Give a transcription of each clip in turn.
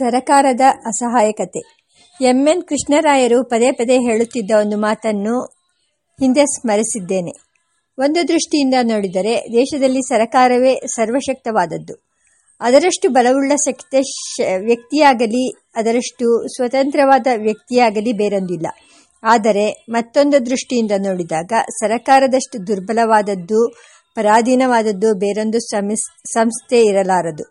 ಸರಕಾರದ ಅಸಹಾಯಕತೆ. ಎಂಎನ್ ಕೃಷ್ಣರಾಯರು ಪದೇ ಪದೇ ಹೇಳುತ್ತಿದ್ದ ಒಂದು ಮಾತನ್ನು ಹಿಂದೆ ಸ್ಮರಿಸಿದ್ದೇನೆ. ಒಂದು ದೃಷ್ಟಿಯಿಂದ ನೋಡಿದರೆ ದೇಶದಲ್ಲಿ ಸರಕಾರವೇ ಸರ್ವಶಕ್ತವಾದದ್ದು. ಅದರಷ್ಟು ಬಲವುಳ್ಳ ಶಕ್ತ ವ್ಯಕ್ತಿಯಾಗಲಿ, ಅದರಷ್ಟು ಸ್ವತಂತ್ರವಾದ ವ್ಯಕ್ತಿಯಾಗಲಿ ಬೇರೊಂದಿಲ್ಲ. ಆದರೆ ಮತ್ತೊಂದು ದೃಷ್ಟಿಯಿಂದ ನೋಡಿದಾಗ ಸರಕಾರದಷ್ಟು ದುರ್ಬಲವಾದದ್ದು, ಪರಾಧೀನವಾದದ್ದು ಬೇರೊಂದು ಸಂಸ್ಥೆ ಇರಲಾರದು.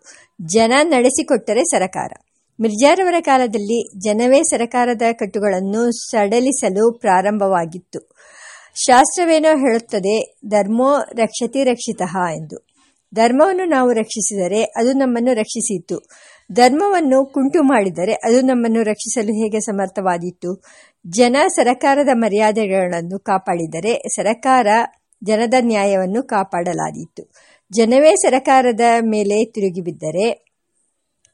ಜನ ನಡೆಸಿಕೊಟ್ಟರೆ ಸರಕಾರ. ಮಿರ್ಜಾರವರ ಕಾಲದಲ್ಲಿ ಜನವೇ ಸರಕಾರದ ಕಟ್ಟುಗಳನ್ನು ಸಡಲಿಸಲು ಪ್ರಾರಂಭವಾಗಿತ್ತು. ಶಾಸ್ತ್ರವೇನೋ ಹೇಳುತ್ತದೆ, ಧರ್ಮೋ ರಕ್ಷತಿ ರಕ್ಷಿತ ಎಂದು. ಧರ್ಮವನ್ನು ನಾವು ರಕ್ಷಿಸಿದರೆ ಅದು ನಮ್ಮನ್ನು ರಕ್ಷಿಸಿತು ಧರ್ಮವನ್ನು ಕುಂಟು ಮಾಡಿದರೆ ಅದು ನಮ್ಮನ್ನು ರಕ್ಷಿಸಲು ಹೇಗೆ ಸಮರ್ಥವಾದಿತ್ತು ಜನ ಸರಕಾರದ ಮರ್ಯಾದೆಗಳನ್ನು ಕಾಪಾಡಿದರೆ ಸರಕಾರ ಜನದ ನ್ಯಾಯವನ್ನು ಕಾಪಾಡಲಾದೀತು. ಜನವೇ ಸರಕಾರದ ಮೇಲೆ ತಿರುಗಿಬಿದ್ದರೆ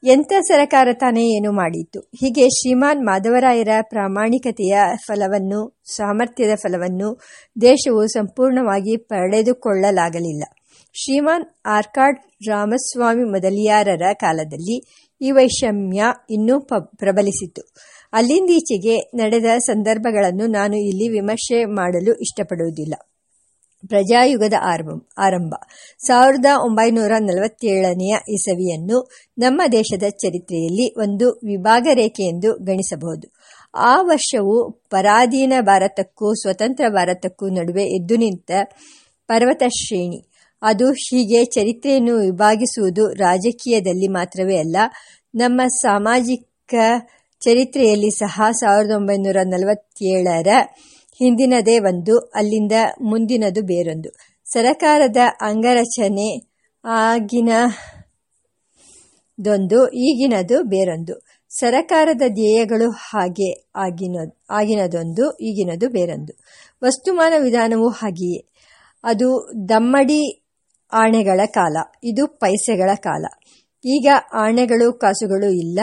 ಎಂಥ ಸರಕಾರ ತಾನೇ ಏನು ಮಾಡಿತ್ತು ಹೀಗೆ ಶ್ರೀಮಾನ್ ಮಾಧವರಾಯರ ಪ್ರಾಮಾಣಿಕತೆಯ ಫಲವನ್ನು, ಸಾಮರ್ಥ್ಯದ ಫಲವನ್ನು ದೇಶವು ಸಂಪೂರ್ಣವಾಗಿ ಪಡೆದುಕೊಳ್ಳಲಾಗಲಿಲ್ಲ. ಶ್ರೀಮಾನ್ ಆರ್ಕಾಡ್ ರಾಮಸ್ವಾಮಿ ಮೊದಲಿಯಾರರ ಕಾಲದಲ್ಲಿ ಈ ವೈಷಮ್ಯ ಇನ್ನೂ ಪ್ರಬಲಿಸಿತು ಅಲ್ಲಿಂದೀಚೆಗೆ ನಡೆದ ಸಂದರ್ಭಗಳನ್ನು ನಾನು ಇಲ್ಲಿ ವಿಮರ್ಶೆ ಮಾಡಲು ಇಷ್ಟಪಡುವುದಿಲ್ಲ. ಪ್ರಜಾಯುಗದ ಆರಂಭ ಆರಂಭ. ಸಾವಿರದ ಒಂಬೈನೂರ ನಲವತ್ತೇಳನೆಯ ಇಸವಿಯನ್ನು ನಮ್ಮ ದೇಶದ ಚರಿತ್ರೆಯಲ್ಲಿ ಒಂದು ವಿಭಾಗ ರೇಖೆ ಎಂದು ಗಣಿಸಬಹುದು. ಆ ವರ್ಷವು ಪರಾಧೀನ ಭಾರತಕ್ಕೂ ಸ್ವತಂತ್ರ ಭಾರತಕ್ಕೂ ನಡುವೆ ಎದ್ದು ನಿಂತ ಪರ್ವತ ಶ್ರೇಣಿ. ಅದು ಹೀಗೆ ಚರಿತ್ರೆಯನ್ನು ವಿಭಾಗಿಸುವುದು ರಾಜಕೀಯದಲ್ಲಿ ಮಾತ್ರವೇ ಅಲ್ಲ, ನಮ್ಮ ಸಾಮಾಜಿಕ ಚರಿತ್ರೆಯಲ್ಲಿ ಸಹ ಸಾವಿರದ ಒಂಬೈನೂರ ನಲವತ್ತೇಳರ ಹಿಂದಿನದೇ ಒಂದು, ಅಲ್ಲಿಂದ ಮುಂದಿನದು ಬೇರೊಂದು. ಸರಕಾರದ ಅಂಗರಚನೆ ಆಗಿನದೊಂದು, ಈಗಿನದು ಬೇರೊಂದು. ಸರಕಾರದ ಧ್ಯೇಯಗಳು ಹಾಗೆ ಆಗಿನ, ಆಗಿನದೊಂದು, ಈಗಿನದು ಬೇರೊಂದು. ವಸ್ತುಮಾನ ವಿಧಾನವೂ ಹಾಗೆಯೇ. ಅದು ದಮ್ಮಡಿ ಆಣೆಗಳ ಕಾಲ, ಇದು ಪೈಸೆಗಳ ಕಾಲ. ಈಗ ಆಣೆಗಳು, ಕಾಸುಗಳು ಇಲ್ಲ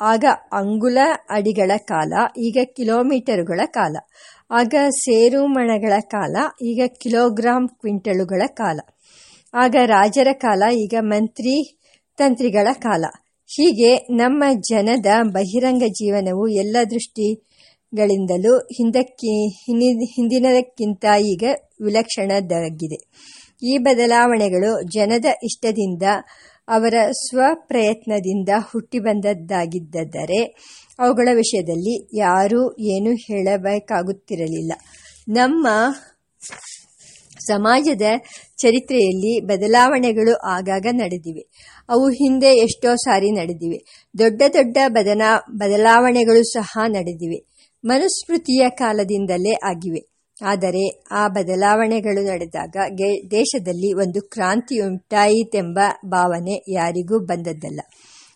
ಆಗ ಅಂಗುಲ ಅಡಿಗಳ ಕಾಲ, ಈಗ ಕಿಲೋಮೀಟರುಗಳ ಕಾಲ. ಆಗ ಸೇರು ಮಣಗಳ ಕಾಲ, ಈಗ ಕಿಲೋಗ್ರಾಂ ಕ್ವಿಂಟಲುಗಳ ಕಾಲ. ಆಗ ರಾಜರ ಕಾಲ, ಈಗ ಮಂತ್ರಿ ತಂತ್ರಿಗಳ ಕಾಲ. ಹೀಗೆ ನಮ್ಮ ಜನದ ಬಹಿರಂಗ ಜೀವನವು ಎಲ್ಲ ದೃಷ್ಟಿಗಳಿಂದಲೂ ಹಿಂದಕ್ಕಿ ಹಿಂದಿನದಕ್ಕಿಂತ ಈಗ ವಿಲಕ್ಷಣದಾಗಿದೆ. ಈ ಬದಲಾವಣೆಗಳು ಜನದ ಇಷ್ಟದಿಂದ ಅವರ ಸ್ವಪ್ರಯತ್ನದಿಂದ ಹುಟ್ಟಿ ಬಂದದ್ದಾಗಿದ್ದರೆ ಅವುಗಳ ವಿಷಯದಲ್ಲಿ ಯಾರೂ ಏನೂ ಹೇಳಬೇಕಾಗುತ್ತಿರಲಿಲ್ಲ. ನಮ್ಮ ಸಮಾಜದ ಚರಿತ್ರೆಯಲ್ಲಿ ಬದಲಾವಣೆಗಳು ಆಗಾಗ ನಡೆದಿವೆ. ಅವು ಹಿಂದೆ ಎಷ್ಟೋ ಸಾರಿ ನಡೆದಿವೆ. ದೊಡ್ಡ ದೊಡ್ಡ ಬದನಾ, ಬದಲಾವಣೆಗಳು ಸಹ ನಡೆದಿವೆ. ಮನುಸ್ಮೃತಿಯ ಕಾಲದಿಂದಲೇ ಆಗಿವೆ. ಆದರೆ ಆ ಬದಲಾವಣೆಗಳು ನಡೆದಾಗ ದೇಶದಲ್ಲಿ ಒಂದು ಕ್ರಾಂತಿಯುಂಟಾಯಿತೆಂಬ ಭಾವನೆ ಯಾರಿಗೂ ಬಂದದ್ದಲ್ಲ.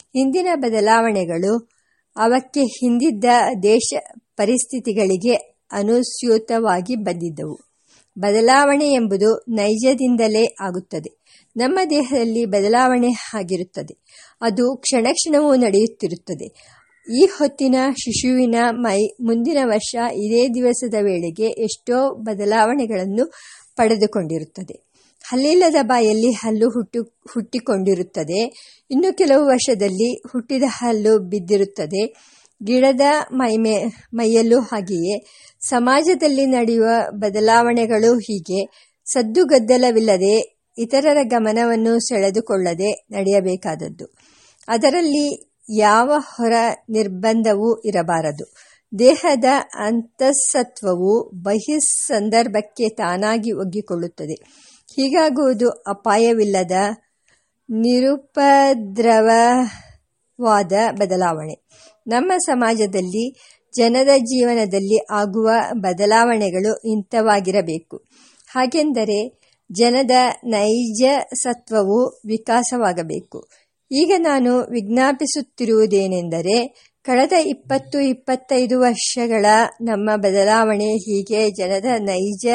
ಹಿಂದಿನ ಬದಲಾವಣೆಗಳು ಅವಕ್ಕೆ ಹಿಂದಿದ್ದ ದೇಶ ಪರಿಸ್ಥಿತಿಗಳಿಗೆ ಅನುಸ್ಯೂತವಾಗಿ ಬಂದಿದ್ದವು. ಬದಲಾವಣೆ ಎಂಬುದು ನೈಜದಿಂದಲೇ ಆಗುತ್ತದೆ. ನಮ್ಮ ದೇಹದಲ್ಲಿ ಬದಲಾವಣೆ ಆಗಿರುತ್ತದೆ. ಅದು ಕ್ಷಣ ಕ್ಷಣವೂ ನಡೆಯುತ್ತಿರುತ್ತದೆ. ಈ ಹೊತ್ತಿನ ಶಿಶುವಿನ ಮೈ ಮುಂದಿನ ವರ್ಷ ಇದೇ ದಿವಸದ ವೇಳೆಗೆ ಎಷ್ಟೋ ಬದಲಾವಣೆಗಳನ್ನು ಪಡೆದುಕೊಂಡಿರುತ್ತದೆ. ಹಲ್ಲಿಲ್ಲದ ಬಾಯಲ್ಲಿ ಹಲ್ಲು ಹುಟ್ಟು, ಹುಟ್ಟಿಕೊಂಡಿರುತ್ತದೆ. ಇನ್ನು ಕೆಲವು ವರ್ಷದಲ್ಲಿ ಹುಟ್ಟಿದ ಹಲ್ಲು ಬಿದ್ದಿರುತ್ತದೆ. ಗಿಡದ ಮೈಮೆ ಮೈಯಲ್ಲೂ ಹಾಗೆಯೇ. ಸಮಾಜದಲ್ಲಿ ನಡೆಯುವ ಬದಲಾವಣೆಗಳು ಹೀಗೆ. ಸದ್ದುಗದ್ದಲವಿಲ್ಲದೆ ಇತರರ ಗಮನವನ್ನು ಸೆಳೆದುಕೊಳ್ಳದೆ ನಡೆಯಬೇಕಾದದ್ದು. ಅದರಲ್ಲಿ ಯಾವ ಹೊರ ನಿರ್ಬಂಧವೂ ಇರಬಾರದು. ದೇಹದ ಅಂತಸತ್ವವು ಬಹಿಸ್ ಸಂದರ್ಭಕ್ಕೆ ತಾನಾಗಿ ಒಗ್ಗಿಕೊಳ್ಳುತ್ತದೆ. ಹೀಗಾಗುವುದು ಅಪಾಯವಿಲ್ಲದ ನಿರುಪದ್ರವವಾದ ಬದಲಾವಣೆ. ನಮ್ಮ ಸಮಾಜದಲ್ಲಿ ಜನರ ಜೀವನದಲ್ಲಿ ಆಗುವ ಬದಲಾವಣೆಗಳು ಇಂಥವಾಗಿರಬೇಕು. ಹಾಗೆಂದರೆ ಜನದ ನೈಜ ಸತ್ವವು ವಿಕಾಸವಾಗಬೇಕು. ಈಗ ನಾನು ವಿಜ್ಞಾಪಿಸುತ್ತಿರುವುದೇನೆಂದರೆ, ಕಳೆದ ಇಪ್ಪತ್ತು ಇಪ್ಪತ್ತೈದು ವರ್ಷಗಳ ನಮ್ಮ ಬದಲಾವಣೆ ಹೀಗೆ ಜನರ ನೈಜ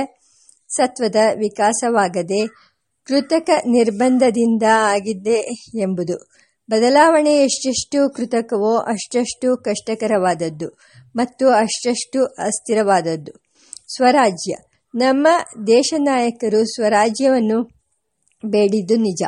ಸತ್ವದ ವಿಕಾಸವಾಗದೆ ಕೃತಕ ನಿರ್ಬಂಧದಿಂದ ಆಗಿದ್ದೆ ಎಂಬುದು. ಬದಲಾವಣೆ ಎಷ್ಟೆಷ್ಟು ಕೃತಕವೋ ಅಷ್ಟಷ್ಟು ಕಷ್ಟಕರವಾದದ್ದು ಮತ್ತು ಅಷ್ಟಷ್ಟು ಅಸ್ಥಿರವಾದದ್ದು. ಸ್ವರಾಜ್ಯ. ನಮ್ಮ ದೇಶ ನಾಯಕರು ಸ್ವರಾಜ್ಯವನ್ನು ಬೇಡಿದ್ದು ನಿಜ.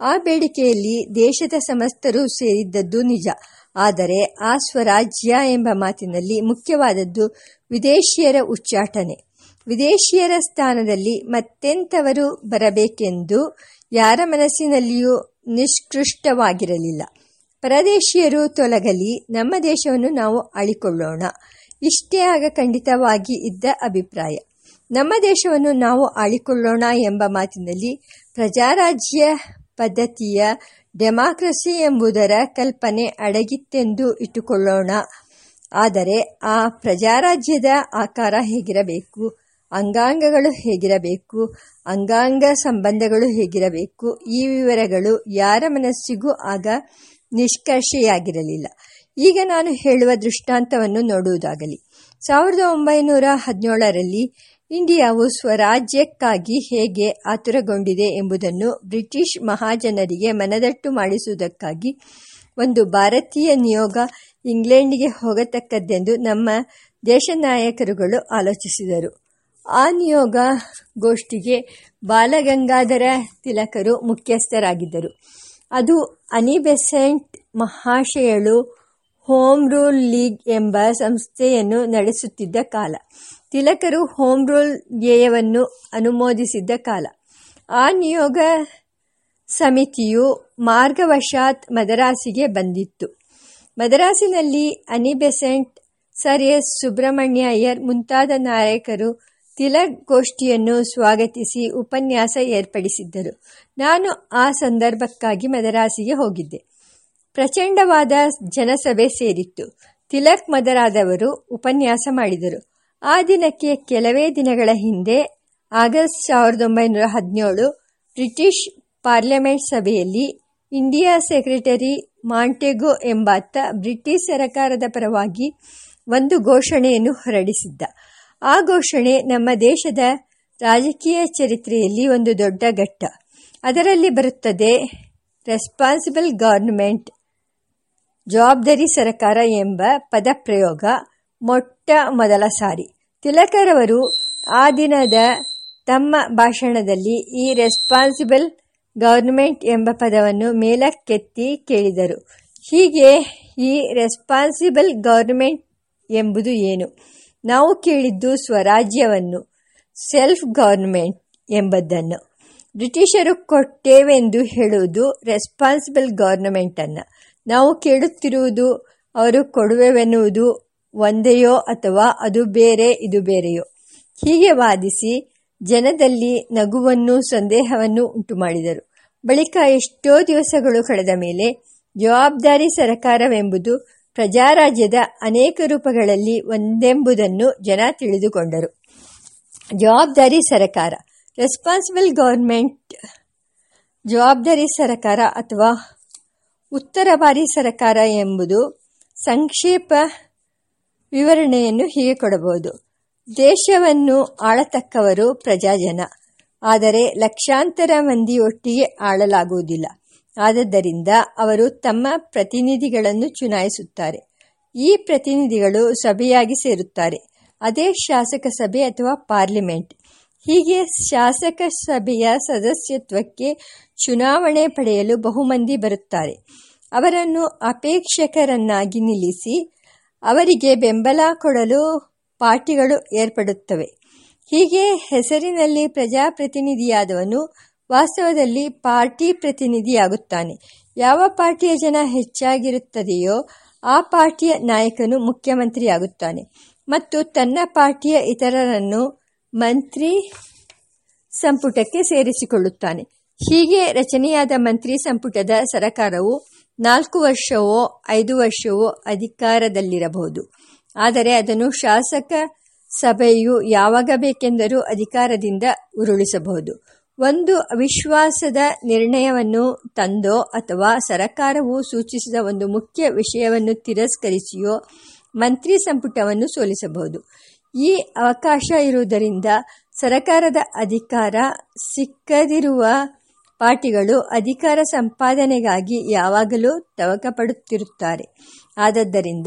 ಆ ಬೇಡಿಕೆಯಲ್ಲಿ ದೇಶದ ಸಮಸ್ತರು ಸೇರಿದ್ದದ್ದು ನಿಜ. ಆದರೆ ಆ ಸ್ವರಾಜ್ಯ ಎಂಬ ಮಾತಿನಲ್ಲಿ ಮುಖ್ಯವಾದದ್ದು ವಿದೇಶಿಯರ ಉಚ್ಚಾಟನೆ. ವಿದೇಶಿಯರ ಸ್ಥಾನದಲ್ಲಿ ಮತ್ತೆಂಥವರು ಬರಬೇಕೆಂದು ಯಾರ ಮನಸ್ಸಿನಲ್ಲಿಯೂ ನಿಷ್ಕೃಷ್ಟವಾಗಿರಲಿಲ್ಲ. ಪರದೇಶಿಯರು ತೊಲಗಲಿ, ನಮ್ಮ ದೇಶವನ್ನು ನಾವು ಆಳಿಕೊಳ್ಳೋಣ. ಇಷ್ಟೇ ಆಗ ಖಂಡಿತವಾಗಿ ಇದ್ದ ಅಭಿಪ್ರಾಯ. ನಮ್ಮ ದೇಶವನ್ನು ನಾವು ಆಳಿಕೊಳ್ಳೋಣ ಎಂಬ ಮಾತಿನಲ್ಲಿ ಪ್ರಜಾರಾಜ್ಯ ಪದ್ಧತಿಯ ಡೆಮಾಕ್ರಸಿ ಎಂಬುದರ ಕಲ್ಪನೆ ಅಡಗಿತ್ತೆಂದು ಇಟ್ಟುಕೊಳ್ಳೋಣ. ಆದರೆ ಆ ಪ್ರಜಾರಾಜ್ಯದ ಆಕಾರ ಹೇಗಿರಬೇಕು? ಅಂಗಾಂಗಗಳು ಹೇಗಿರಬೇಕು? ಅಂಗಾಂಗ ಸಂಬಂಧಗಳು ಹೇಗಿರಬೇಕು? ಈ ವಿವರಗಳು ಯಾರ ಮನಸ್ಸಿಗೂ ಆಗ ನಿಷ್ಕರ್ಷೆಯಾಗಿರಲಿಲ್ಲ. ಈಗ ನಾನು ಹೇಳುವ ದೃಷ್ಟಾಂತವನ್ನು ನೋಡುವುದಾಗಲಿ. ಸಾವಿರದ ಒಂಬೈನೂರ ಹದಿನೇಳರಲ್ಲಿ ಇಂಡಿಯಾವು ಸ್ವರಾಜ್ಯಕ್ಕಾಗಿ ಹೇಗೆ ಆತುರಗೊಂಡಿದೆ ಎಂಬುದನ್ನು ಬ್ರಿಟಿಷ್ ಮಹಾಜನರಿಗೆ ಮನದಟ್ಟು ಮಾಡಿಸುವುದಕ್ಕಾಗಿ ಒಂದು ಭಾರತೀಯ ನಿಯೋಗ ಇಂಗ್ಲೆಂಡಿಗೆ ಹೋಗತಕ್ಕದ್ದೆಂದು ನಮ್ಮ ದೇಶ ನಾಯಕರುಗಳು ಆಲೋಚಿಸಿದರು. ಆ ನಿಯೋಗ ಗೋಷ್ಠಿಗೆ ಬಾಲಗಂಗಾಧರ ತಿಲಕರು ಮುಖ್ಯಸ್ಥರಾಗಿದ್ದರು. ಅದು ಅನಿಬೆಸೆಂಟ್ ಮಹಾಶಯಳು ಹೋಮ್ ರೂಲ್ ಲೀಗ್ ಎಂಬ ಸಂಸ್ಥೆಯನ್ನು ನಡೆಸುತ್ತಿದ್ದ ಕಾಲ. ತಿಲಕರು ಹೋಮ್ ರೂಲ್ ಧ್ಯೇಯವನ್ನು ಅನುಮೋದಿಸಿದ್ದ ಕಾಲ. ಆ ನಿಯೋಗ ಸಮಿತಿಯು ಮಾರ್ಗವಶಾತ್ ಮದರಾಸಿಗೆ ಬಂದಿತ್ತು. ಮದರಾಸಿನಲ್ಲಿ Annie Besant sir S Subrahmanya Iyer ಮುಂತಾದ ನಾಯಕರು ತಿಲಕ್ ಗೋಷ್ಠಿಯನ್ನು ಸ್ವಾಗತಿಸಿ ಉಪನ್ಯಾಸ ಏರ್ಪಡಿಸಿದ್ದರು. ನಾನು ಆ ಸಂದರ್ಭಕ್ಕಾಗಿ ಮದರಾಸಿಗೆ ಹೋಗಿದ್ದೆ. ಪ್ರಚಂಡವಾದ ಜನಸಭೆ ಸೇರಿತ್ತು. ತಿಲಕ್ ಮದರಾದವರು ಉಪನ್ಯಾಸ ಮಾಡಿದರು. ಆ ದಿನಕ್ಕೆ ಕೆಲವೇ ದಿನಗಳ ಹಿಂದೆ, ಆಗಸ್ಟ್ ಸಾವಿರದ ಒಂಬೈನೂರ ಹದಿನೇಳು, ಬ್ರಿಟಿಷ್ ಪಾರ್ಲಿಮೆಂಟ್ ಸಭೆಯಲ್ಲಿ ಇಂಡಿಯಾ ಸೆಕ್ರೆಟರಿ ಮಾಂಟೆಗೊ ಎಂಬಾತ ಬ್ರಿಟಿಷ್ ಸರಕಾರದ ಪರವಾಗಿ ಒಂದು ಘೋಷಣೆಯನ್ನು ಹೊರಡಿಸಿದ್ದ. ಆ ಘೋಷಣೆ ನಮ್ಮ ದೇಶದ ರಾಜಕೀಯ ಚರಿತ್ರೆಯಲ್ಲಿ ಒಂದು ದೊಡ್ಡ ಘಟ್ಟ. ಅದರಲ್ಲಿ ಬರುತ್ತದೆ ರೆಸ್ಪಾನ್ಸಿಬಲ್ ಗವರ್ನಮೆಂಟ್ ಜವಾಬ್ದಾರಿ ಸರಕಾರ ಎಂಬ ಪದಪ್ರಯೋಗ. ಮೊಟ್ಟ ಮೊದಲ ಸಾರಿ. ತಿಲಕರವರು ಆ ದಿನದ ತಮ್ಮ ಭಾಷಣದಲ್ಲಿ ಈ ರೆಸ್ಪಾನ್ಸಿಬಲ್ ಗೌರ್ಮೆಂಟ್ ಎಂಬ ಪದವನ್ನು ಮೇಲಕ್ಕೆತ್ತಿ ಕೇಳಿದರು. ಹೀಗೆ ಈ ರೆಸ್ಪಾನ್ಸಿಬಲ್ ಗೌರ್ಮೆಂಟ್ ಎಂಬುದು ಏನು? ನಾವು ಕೇಳಿದ್ದು ಸ್ವರಾಜ್ಯವನ್ನು ಸೆಲ್ಫ್ ಗೌರ್ಮೆಂಟ್ ಎಂಬುದನ್ನು ಬ್ರಿಟಿಷರು ಕೊಟ್ಟೇವೆಂದು ಹೇಳುವುದು ರೆಸ್ಪಾನ್ಸಿಬಲ್ ಗೌರ್ಮೆಂಟನ್ನು ನಾವು ಕೇಳುತ್ತಿರುವುದು, ಅವರು ಕೊಡುವೆವೆನ್ನುವುದು ಒಂದೆಯೋ ಅಥವಾ ಅದು ಬೇರೆ, ಇದು ಬೇರೆಯೋ. ಹೀಗೆ ವಾದಿಸಿ ಜನದಲ್ಲಿ ನಗುವನ್ನು ಸಂದೇಹವನ್ನು ಉಂಟು ಮಾಡಿದರು ಬಳಿಕ ಎಷ್ಟೋ ದಿವಸಗಳು ಕಳೆದ ಮೇಲೆ ಜವಾಬ್ದಾರಿ ಸರಕಾರವೆಂಬುದು ಪ್ರಜಾರಾಜ್ಯದ ಅನೇಕ ರೂಪಗಳಲ್ಲಿ ಒಂದೆಂಬುದನ್ನು ಜನ ತಿಳಿದುಕೊಂಡರು. ಜವಾಬ್ದಾರಿ ಸರಕಾರ ರೆಸ್ಪಾನ್ಸಿಬಲ್ ಗೌರ್ಮೆಂಟ್ ಜವಾಬ್ದಾರಿ ಸರಕಾರ ಅಥವಾ ಉತ್ತರವಾರಿ ಸರಕಾರ ಎಂಬುದು ಸಂಕ್ಷೇಪ ವಿವರಣೆಯನ್ನು ಹೀಗೆ ಕೊಡಬಹುದು. ದೇಶವನ್ನು ಆಳತಕ್ಕವರು ಪ್ರಜಾಜನ. ಆದರೆ ಲಕ್ಷಾಂತರ ಮಂದಿ ಒಟ್ಟಿಗೆ ಆಳಲಾಗುವುದಿಲ್ಲ. ಆದ್ದರಿಂದ ಅವರು ತಮ್ಮ ಪ್ರತಿನಿಧಿಗಳನ್ನು ಚುನಾಯಿಸುತ್ತಾರೆ. ಈ ಪ್ರತಿನಿಧಿಗಳು ಸಭೆಯಾಗಿ ಸೇರುತ್ತಾರೆ. ಅದೇ ಶಾಸಕ ಸಭೆ ಅಥವಾ ಪಾರ್ಲಿಮೆಂಟ್. ಹೀಗೆ ಶಾಸಕ ಸಭೆಯ ಸದಸ್ಯತ್ವಕ್ಕೆ ಚುನಾವಣೆ ಪಡೆಯಲು ಬಹುಮಂದಿ ಬರುತ್ತಾರೆ. ಅವರನ್ನು ಅಪೇಕ್ಷಕರನ್ನಾಗಿ ನಿಲ್ಲಿಸಿ ಅವರಿಗೆ ಬೆಂಬಲ ಕೊಡಲು ಪಾರ್ಟಿಗಳು ಏರ್ಪಡುತ್ತವೆ. ಹೀಗೆ ಹೆಸರಿನಲ್ಲಿ ಪ್ರಜಾಪ್ರತಿನಿಧಿಯಾದವನು ವಾಸ್ತವದಲ್ಲಿ ಪಾರ್ಟಿ ಪ್ರತಿನಿಧಿಯಾಗುತ್ತಾನೆ. ಯಾವ ಪಾರ್ಟಿಯ ಜನ ಹೆಚ್ಚಾಗಿರುತ್ತದೆಯೋ ಆ ಪಾರ್ಟಿಯ ನಾಯಕನು ಮುಖ್ಯಮಂತ್ರಿಯಾಗುತ್ತಾನೆ ಮತ್ತು ತನ್ನ ಪಾರ್ಟಿಯ ಇತರರನ್ನು ಮಂತ್ರಿ ಸಂಪುಟಕ್ಕೆ ಸೇರಿಸಿಕೊಳ್ಳುತ್ತಾನೆ. ಹೀಗೆ ರಚನೆಯಾದ ಮಂತ್ರಿ ಸಂಪುಟದ ಸರಕಾರವು ನಾಲ್ಕು ವರ್ಷವೋ, ಐದು ವರ್ಷವೋ ಅಧಿಕಾರದಲ್ಲಿರಬಹುದು. ಆದರೆ ಅದನ್ನು ಶಾಸಕ ಸಭೆಯು ಯಾವಾಗ ಬೇಕೆಂದರೂ ಅಧಿಕಾರದಿಂದ ಉರುಳಿಸಬಹುದು. ಒಂದು ಅವಿಶ್ವಾಸದ ನಿರ್ಣಯವನ್ನು ತಂದೋ ಅಥವಾ ಸರಕಾರವು ಸೂಚಿಸಿದ ಒಂದು ಮುಖ್ಯ ವಿಷಯವನ್ನು ತಿರಸ್ಕರಿಸಿಯೋ ಮಂತ್ರಿ ಸಂಪುಟವನ್ನು ಸೋಲಿಸಬಹುದು. ಈ ಅವಕಾಶ ಇರುವುದರಿಂದ ಸರಕಾರದ ಅಧಿಕಾರ ಸಿಕ್ಕದಿರುವ ಪಾರ್ಟಿಗಳು ಅಧಿಕಾರ ಸಂಪಾದನೆಗಾಗಿ ಯಾವಾಗಲೂ ತವಕಪಡುತ್ತಿರುತ್ತಾರೆ. ಆದದ್ದರಿಂದ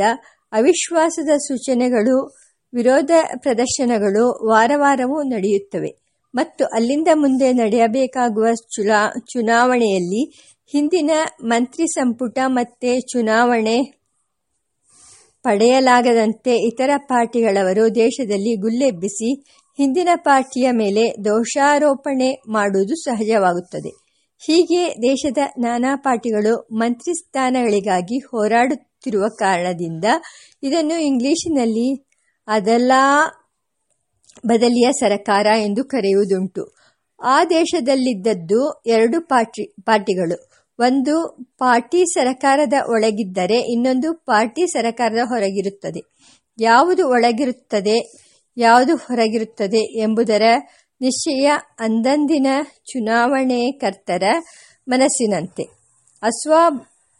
ಅವಿಶ್ವಾಸದ ಸೂಚನೆಗಳು, ವಿರೋಧ ಪ್ರದರ್ಶನಗಳು ವಾರ ವಾರವೂ ನಡೆಯುತ್ತವೆ. ಮತ್ತು ಅಲ್ಲಿಂದ ಮುಂದೆ ನಡೆಯಬೇಕಾಗುವ ಚುನಾ ಚುನಾವಣೆಯಲ್ಲಿ ಹಿಂದಿನ ಮಂತ್ರಿ ಸಂಪುಟ ಮತ್ತೆ ಚುನಾವಣೆ ಪಡೆಯಲಾಗದಂತೆ ಇತರ ಪಾರ್ಟಿಗಳವರು ದೇಶದಲ್ಲಿ ಗುಲ್ಲೆಬ್ಬಿಸಿ ಹಿಂದಿನ ಪಾರ್ಟಿಯ ಮೇಲೆ ದೋಷಾರೋಪಣೆ ಮಾಡುವುದು ಸಹಜವಾಗುತ್ತದೆ. ಹೀಗೆ ದೇಶದ ನಾನಾ ಪಾರ್ಟಿಗಳು ಮಂತ್ರಿ ಸ್ಥಾನಗಳಿಗಾಗಿ ಹೋರಾಡುತ್ತಿರುವ ಕಾರಣದಿಂದ ಇದನ್ನು ಇಂಗ್ಲಿಶಿನಲ್ಲಿ ಅದಲ್ಲ ಬದಲಿಯ ಸರಕಾರ ಎಂದು ಕರೆಯುವುದುಂಟು. ಆ ದೇಶದಲ್ಲಿದ್ದದ್ದು ಎರಡು ಪಾರ್ಟಿ, ಪಾರ್ಟಿಗಳು. ಒಂದು ಪಾರ್ಟಿ ಸರಕಾರದ ಒಳಗಿದ್ದರೆ ಇನ್ನೊಂದು ಪಾರ್ಟಿ ಸರಕಾರದ ಹೊರಗಿರುತ್ತದೆ. ಯಾವುದು ಒಳಗಿರುತ್ತದೆ, ಯಾವುದು ಹೊರಗಿರುತ್ತದೆ ಎಂಬುದರ ನಿಶ್ಚಯ ಅಂದಂದಿನ ಚುನಾವಣೆಕರ್ತರ ಮನಸ್ಸಿನಂತೆ. ಅಸ್ವಾ,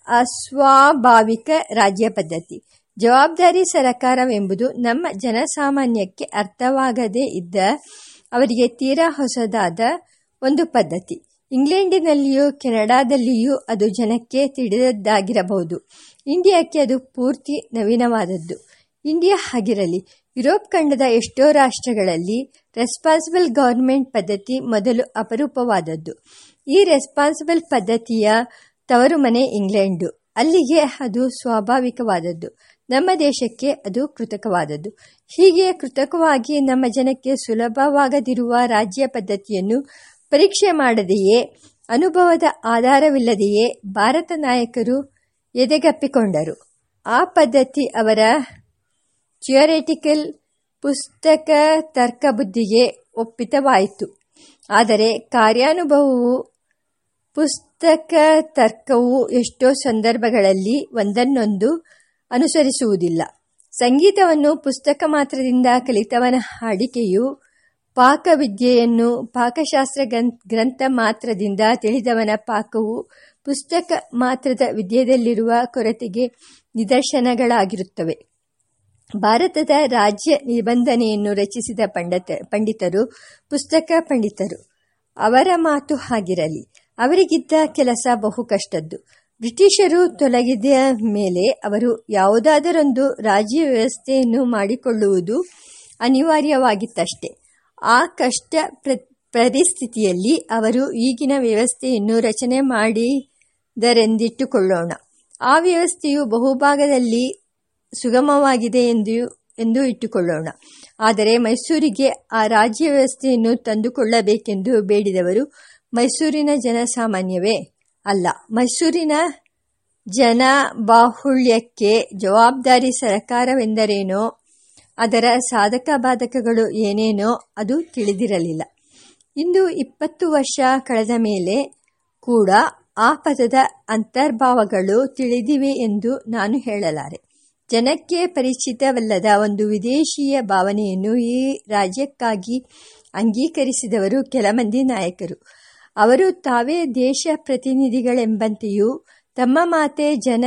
ಅಸ್ವಾಭಾವಿಕ ರಾಜ್ಯ ಪದ್ಧತಿ. ಜವಾಬ್ದಾರಿ ಸರಕಾರವೆಂಬುದು ನಮ್ಮ ಜನಸಾಮಾನ್ಯಕ್ಕೆ ಅರ್ಥವಾಗದೇ ಇದ್ದ ಅವರಿಗೆ ತೀರಾ ಹೊಸದಾದ ಒಂದು ಪದ್ಧತಿ. ಇಂಗ್ಲೆಂಡಿನಲ್ಲಿಯೂ, ಕೆನಡಾದಲ್ಲಿಯೂ ಅದು ಜನಕ್ಕೆ ತಿಳಿದದ್ದಾಗಿರಬಹುದು. ಇಂಡಿಯಾಕ್ಕೆ ಅದು ಪೂರ್ತಿ ನವೀನವಾದದ್ದು. ಇಂಡಿಯಾ ಹಾಗಿರಲಿ, ಯುರೋಪ್ ಖಂಡದ ಎಷ್ಟೋ ರಾಷ್ಟ್ರಗಳಲ್ಲಿ ರೆಸ್ಪಾನ್ಸಿಬಲ್ ಗವರ್ಮೆಂಟ್ ಪದ್ಧತಿ ಮೊದಲು ಅಪರೂಪವಾದದ್ದು. ಈ ರೆಸ್ಪಾನ್ಸಿಬಲ್ ಪದ್ಧತಿಯ ತವರು ಮನೆ ಇಂಗ್ಲೆಂಡು. ಅಲ್ಲಿಗೆ ಅದು ಸ್ವಾಭಾವಿಕವಾದದ್ದು. ನಮ್ಮ ದೇಶಕ್ಕೆ ಅದು ಕೃತಕವಾದದ್ದು. ಹೀಗೆ ಕೃತಕವಾಗಿ ನಮ್ಮ ಜನಕ್ಕೆ ಸುಲಭವಾಗದಿರುವ ರಾಜ್ಯ ಪದ್ಧತಿಯನ್ನು ಪರೀಕ್ಷೆ ಮಾಡದೆಯೇ, ಅನುಭವದ ಆಧಾರವಿಲ್ಲದೆಯೇ ಭಾರತ ನಾಯಕರು ಎದೆಗಪ್ಪಿಕೊಂಡರು. ಆ ಪದ್ಧತಿ ಅವರ ಥಿಯರಿಟಿಕಲ್ ಪುಸ್ತಕ ತರ್ಕಬುದ್ಧಿಗೆ ಒಪ್ಪಿತವಾಯಿತು. ಆದರೆ ಕಾರ್ಯಾನುಭವವು ಪುಸ್ತಕ ತರ್ಕವು ಎಷ್ಟೋ ಸಂದರ್ಭಗಳಲ್ಲಿ ಒಂದನ್ನೊಂದು ಅನುಸರಿಸುವುದಿಲ್ಲ. ಸಂಗೀತವನ್ನು ಪುಸ್ತಕ ಮಾತ್ರದಿಂದ ಕಲಿತವನ ಹಾಡಿಕೆಯು ಪಾಕವಿದ್ಯೆಯನ್ನು ಪಾಕಶಾಸ್ತ್ರ ಗ್ರಂಥ ಮಾತ್ರದಿಂದ ತಿಳಿದವನ ಪಾಕವು ಪುಸ್ತಕ ಮಾತ್ರದ ವಿದ್ಯೆಯಲ್ಲಿರುವ ಕೊರತೆಗೆ ನಿದರ್ಶನಗಳಾಗಿರುತ್ತವೆ. ಭಾರತದ ರಾಜ್ಯ ನಿಬಂಧನೆಯನ್ನು ರಚಿಸಿದ ಪಂಡಿತ, ಪಂಡಿತರು, ಪುಸ್ತಕ ಪಂಡಿತರು. ಅವರ ಮಾತು ಹಾಗಿರಲಿ. ಅವರಿಗಿದ್ದ ಕೆಲಸ ಬಹು ಕಷ್ಟದ್ದು. ಬ್ರಿಟಿಷರು ತೊಲಗಿದ ಮೇಲೆ ಅವರು ಯಾವುದಾದರೊಂದು ರಾಜ್ಯ ವ್ಯವಸ್ಥೆಯನ್ನು ಮಾಡಿಕೊಳ್ಳುವುದು ಅನಿವಾರ್ಯವಾಗಿತ್ತಷ್ಟೆ. ಆ ಕಷ್ಟ ಪರಿಸ್ಥಿತಿಯಲ್ಲಿ ಅವರು ಈಗಿನ ವ್ಯವಸ್ಥೆಯನ್ನು ರಚನೆ ಮಾಡಿದರೆಂದಿಟ್ಟುಕೊಳ್ಳೋಣ. ಆ ವ್ಯವಸ್ಥೆಯು ಬಹುಭಾಗದಲ್ಲಿ ಸುಗಮವಾಗಿದೆ ಎಂದು ಎಂದು ಇಟ್ಟುಕೊಳ್ಳೋಣ. ಆದರೆ ಮೈಸೂರಿಗೆ ಆ ರಾಜ್ಯ ವ್ಯವಸ್ಥೆಯನ್ನು ತಂದುಕೊಳ್ಳಬೇಕೆಂದು ಬೇಡಿದವರು ಮೈಸೂರಿನ ಜನಸಾಮಾನ್ಯವೇ ಅಲ್ಲ. ಮೈಸೂರಿನ ಜನ ಬಾಹುಳ್ಯಕ್ಕೆ ಜವಾಬ್ದಾರಿ ಸರಕಾರವೆಂದರೇನೋ, ಅದರ ಸಾಧಕ ಬಾಧಕಗಳು ಏನೇನೋ ಅದು ತಿಳಿದಿರಲಿಲ್ಲ. ಇಂದು ಇಪ್ಪತ್ತು ವರ್ಷ ಕಳೆದ ಮೇಲೆ ಕೂಡ ಆ ಪದದ ಅಂತರ್ಭಾವಗಳು ತಿಳಿದಿವೆ ಎಂದು ನಾನು ಹೇಳಲಾರೆ. ಜನಕ್ಕೆ ಪರಿಚಿತವಲ್ಲದ ಒಂದು ವಿದೇಶೀಯ ಭಾವನೆಯನ್ನು ಈ ರಾಜ್ಯಕ್ಕಾಗಿ ಅಂಗೀಕರಿಸಿದವರು ಕೆಲ ಮಂದಿ ನಾಯಕರು. ಅವರು ತಾವೇ ದೇಶ ಪ್ರತಿನಿಧಿಗಳೆಂಬಂತೆಯೂ, ತಮ್ಮ ಮಾತೆ ಜನ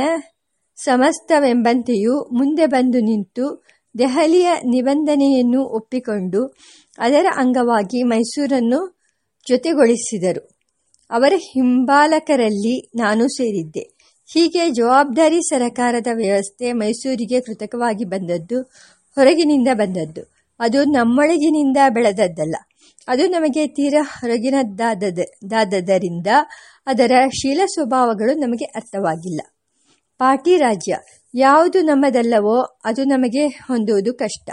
ಸಮಸ್ತವೆಂಬಂತೆಯೂ ಮುಂದೆ ಬಂದು ನಿಂತು ದೆಹಲಿಯ ನಿಬಂಧನೆಯನ್ನು ಒಪ್ಪಿಕೊಂಡು ಅದರ ಅಂಗವಾಗಿ ಮೈಸೂರನ್ನು ಜೊತೆಗೊಳಿಸಿದರು. ಅವರ ಹಿಂಬಾಲಕರಲ್ಲಿ ನಾನು ಸೇರಿದ್ದೆ. ಹೀಗೆ ಜವಾಬ್ದಾರಿ ಸರಕಾರದ ವ್ಯವಸ್ಥೆ ಮೈಸೂರಿಗೆ ಕೃತಕವಾಗಿ ಬಂದದ್ದು, ಹೊರಗಿನಿಂದ ಬಂದದ್ದು. ಅದು ನಮ್ಮೊಳಗಿನಿಂದ ಬೆಳೆದದ್ದಲ್ಲ. ಅದು ನಮಗೆ ತೀರ ಹೊರಗಿನದ್ದಾದದರಿಂದ ಅದರ ಶೀಲ ಸ್ವಭಾವಗಳು ನಮಗೆ ಅರ್ಥವಾಗಿಲ್ಲ. ಪಾಟಿ ರಾಜ್ಯ, ಯಾವುದು ನಮ್ಮದಲ್ಲವೋ ಅದು ನಮಗೆ ಹೊಂದುವುದು ಕಷ್ಟ.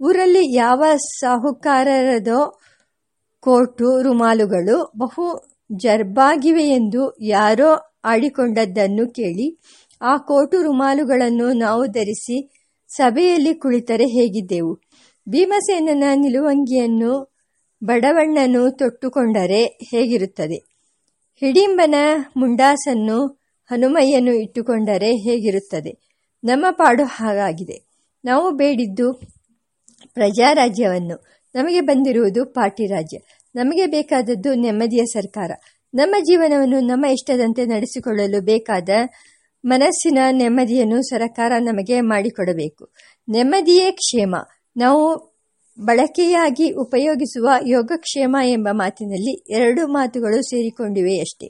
ಊರಲ್ಲಿ ಯಾವ ಸಾಹುಕಾರರದೋ ಕೋಟು ರುಮಾಲುಗಳು ಬಹು ಜರ್ಬಾಗಿವೆ ಎಂದು ಯಾರೋ ಆಡಿಕೊಂಡದ್ದನ್ನು ಕೇಳಿ, ಆ ಕೋಟು ರುಮಾಲುಗಳನ್ನು ನಾವು ಧರಿಸಿ ಸಭೆಯಲ್ಲಿ ಕುಳಿತರೆ ಹೇಗಿದ್ದೆವು? ಭೀಮಸೇನನ ನಿಲುವಂಗಿಯನ್ನು ಬಡವಣ್ಣನು ತೊಟ್ಟುಕೊಂಡರೆ ಹೇಗಿರುತ್ತದೆ? ಹಿಡಿಂಬನ ಮುಂಡಾಸನ್ನು ಹನುಮಯ್ಯನು ಇಟ್ಟುಕೊಂಡರೆ ಹೇಗಿರುತ್ತದೆ? ನಮ್ಮ ಪಾಡು ಹಾಗಾಗಿದೆ. ನಾವು ಬೇಡಿದ್ದು ಪ್ರಜಾರಾಜ್ಯವನ್ನು. ನಮಗೆ ಬಂದಿರುವುದು ಪಾಟಿ ರಾಜ್ಯ ನಮಗೆ ಬೇಕಾದದ್ದು ನೆಮ್ಮದಿಯ ಸರ್ಕಾರ. ನಮ್ಮ ಜೀವನವನ್ನು ನಮ್ಮ ಇಷ್ಟದಂತೆ ನಡೆಸಿಕೊಳ್ಳಲು ಬೇಕಾದ ಮನಸ್ಸಿನ ನೆಮ್ಮದಿಯನ್ನು ಸರಕಾರ ನಮಗೆ ಮಾಡಿಕೊಡಬೇಕು. ನೆಮ್ಮದಿಯೇ ಕ್ಷೇಮ. ನಾವು ಬಳಕೆಯಾಗಿ ಉಪಯೋಗಿಸುವ ಯೋಗಕ್ಷೇಮ ಎಂಬ ಮಾತಿನಲ್ಲಿ ಎರಡು ಮಾತುಗಳು ಸೇರಿಕೊಂಡಿವೆಯಷ್ಟೇ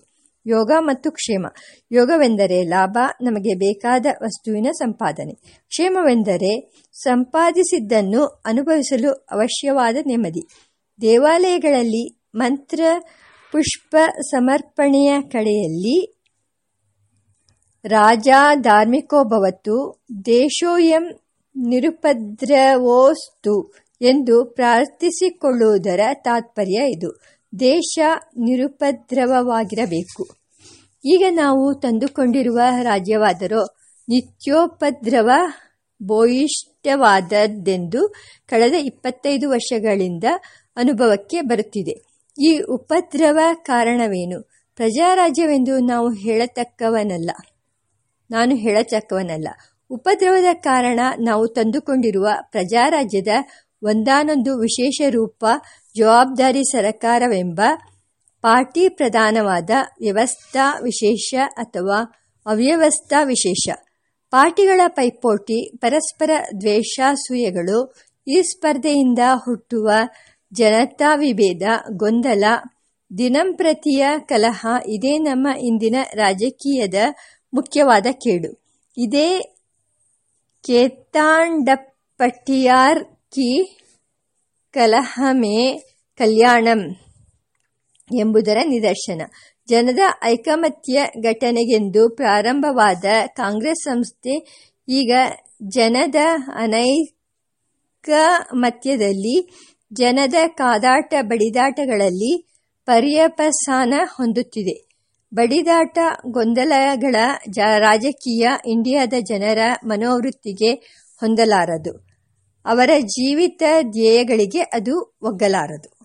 ಯೋಗ ಮತ್ತು ಕ್ಷೇಮ. ಯೋಗವೆಂದರೆ ಲಾಭ, ನಮಗೆ ಬೇಕಾದ ವಸ್ತುವಿನ ಸಂಪಾದನೆ. ಕ್ಷೇಮವೆಂದರೆ ಸಂಪಾದಿಸಿದ್ದನ್ನು ಅನುಭವಿಸಲು ಅವಶ್ಯವಾದ ನೆಮ್ಮದಿ. ದೇವಾಲಯಗಳಲ್ಲಿ ಮಂತ್ರ ಪುಷ್ಪ ಸಮರ್ಪಣೆಯ ಕಡೆಯಲ್ಲಿ ರಾಜ ಧಾರ್ಮಿಕೋಭವತ್ತು ದೇಶೋಯಂ ನಿರುಪದ್ರವೋಸ್ತು ಎಂದು ಪ್ರಾರ್ಥಿಸಿಕೊಳ್ಳುವುದರ ತಾತ್ಪರ್ಯ ಇದು. ದೇಶ ನಿರುಪದ್ರವವಾಗಿರಬೇಕು. ಈಗ ನಾವು ತಂದುಕೊಂಡಿರುವ ರಾಜ್ಯವಾದರೂ ನಿತ್ಯೋಪದ್ರವ ಬೋಯಿಷ್ಟವಾದದ್ದೆಂದು ಕಳೆದ ಇಪ್ಪತ್ತೈದು ವರ್ಷಗಳಿಂದ ಅನುಭವಕ್ಕೆ ಬರುತ್ತಿದೆ. ಈ ಉಪದ್ರವ ಕಾರಣವೇನು? ಪ್ರಜಾರಾಜ್ಯವೆಂದು ನಾವು ಹೇಳತಕ್ಕವನಲ್ಲ. ನಾನು ಹೇಳತಕ್ಕವನಲ್ಲ. ಉಪದ್ರವದ ಕಾರಣ ನಾವು ತಂದುಕೊಂಡಿರುವ ಪ್ರಜಾರಾಜ್ಯದ ಒಂದಾನೊಂದು ವಿಶೇಷ ರೂಪ ಜವಾಬ್ದಾರಿ ಸರಕಾರವೆಂಬ ಪಾರ್ಟಿ ಪ್ರಧಾನವಾದ ವ್ಯವಸ್ಥಾ ವಿಶೇಷ ಅಥವಾ ಅವ್ಯವಸ್ಥಾ ವಿಶೇಷ. ಪಾರ್ಟಿಗಳ ಪೈಪೋಟಿ ಪರಸ್ಪರ ದ್ವೇಷಾಸೂಯೆಗಳು ಈ ಸ್ಪರ್ಧೆಯಿಂದ ಹುಟ್ಟುವ ಜನತಾ ವಿಭೇದ, ಗೊಂದಲ, ದಿನಂಪ್ರತಿಯ ಕಲಹ ಇದೇ ನಮ್ಮ ಇಂದಿನ ರಾಜಕೀಯದ ಮುಖ್ಯವಾದ ಕೇಡು. ಇದೇ ಕೇತಾಂಡಪಟ್ಟಿಯಾರ್ ಕಿ ಕಲಹಮೇ ಕಲ್ಯಾಣಂ ಎಂಬುದರ ನಿದರ್ಶನ. ಜನದ ಐಕಮತ್ಯ ಘಟನೆಗೆಂದು ಪ್ರಾರಂಭವಾದ ಕಾಂಗ್ರೆಸ್ ಸಂಸ್ಥೆ ಈಗ ಜನದ ಅನೈಕಮತ್ಯದಲ್ಲಿ ಜನದ ಕಾದಾಟ ಬಡಿದಾಟಗಳಲ್ಲಿ ಪರ್ಯಪಸಾನ ಹೊಂದುತ್ತಿದೆ. ಬಡಿದಾಟ ಗೊಂದಲಗಳ ಜ ರಾಜಕೀಯ ಇಂಡಿಯಾದ ಜನರ ಮನೋವೃತ್ತಿಗೆ ಹೊಂದಲಾರದು. ಅವರ ಜೀವಿತ ಧ್ಯೇಯಗಳಿಗೆ ಅದು ಒಗ್ಗಲಾರದು.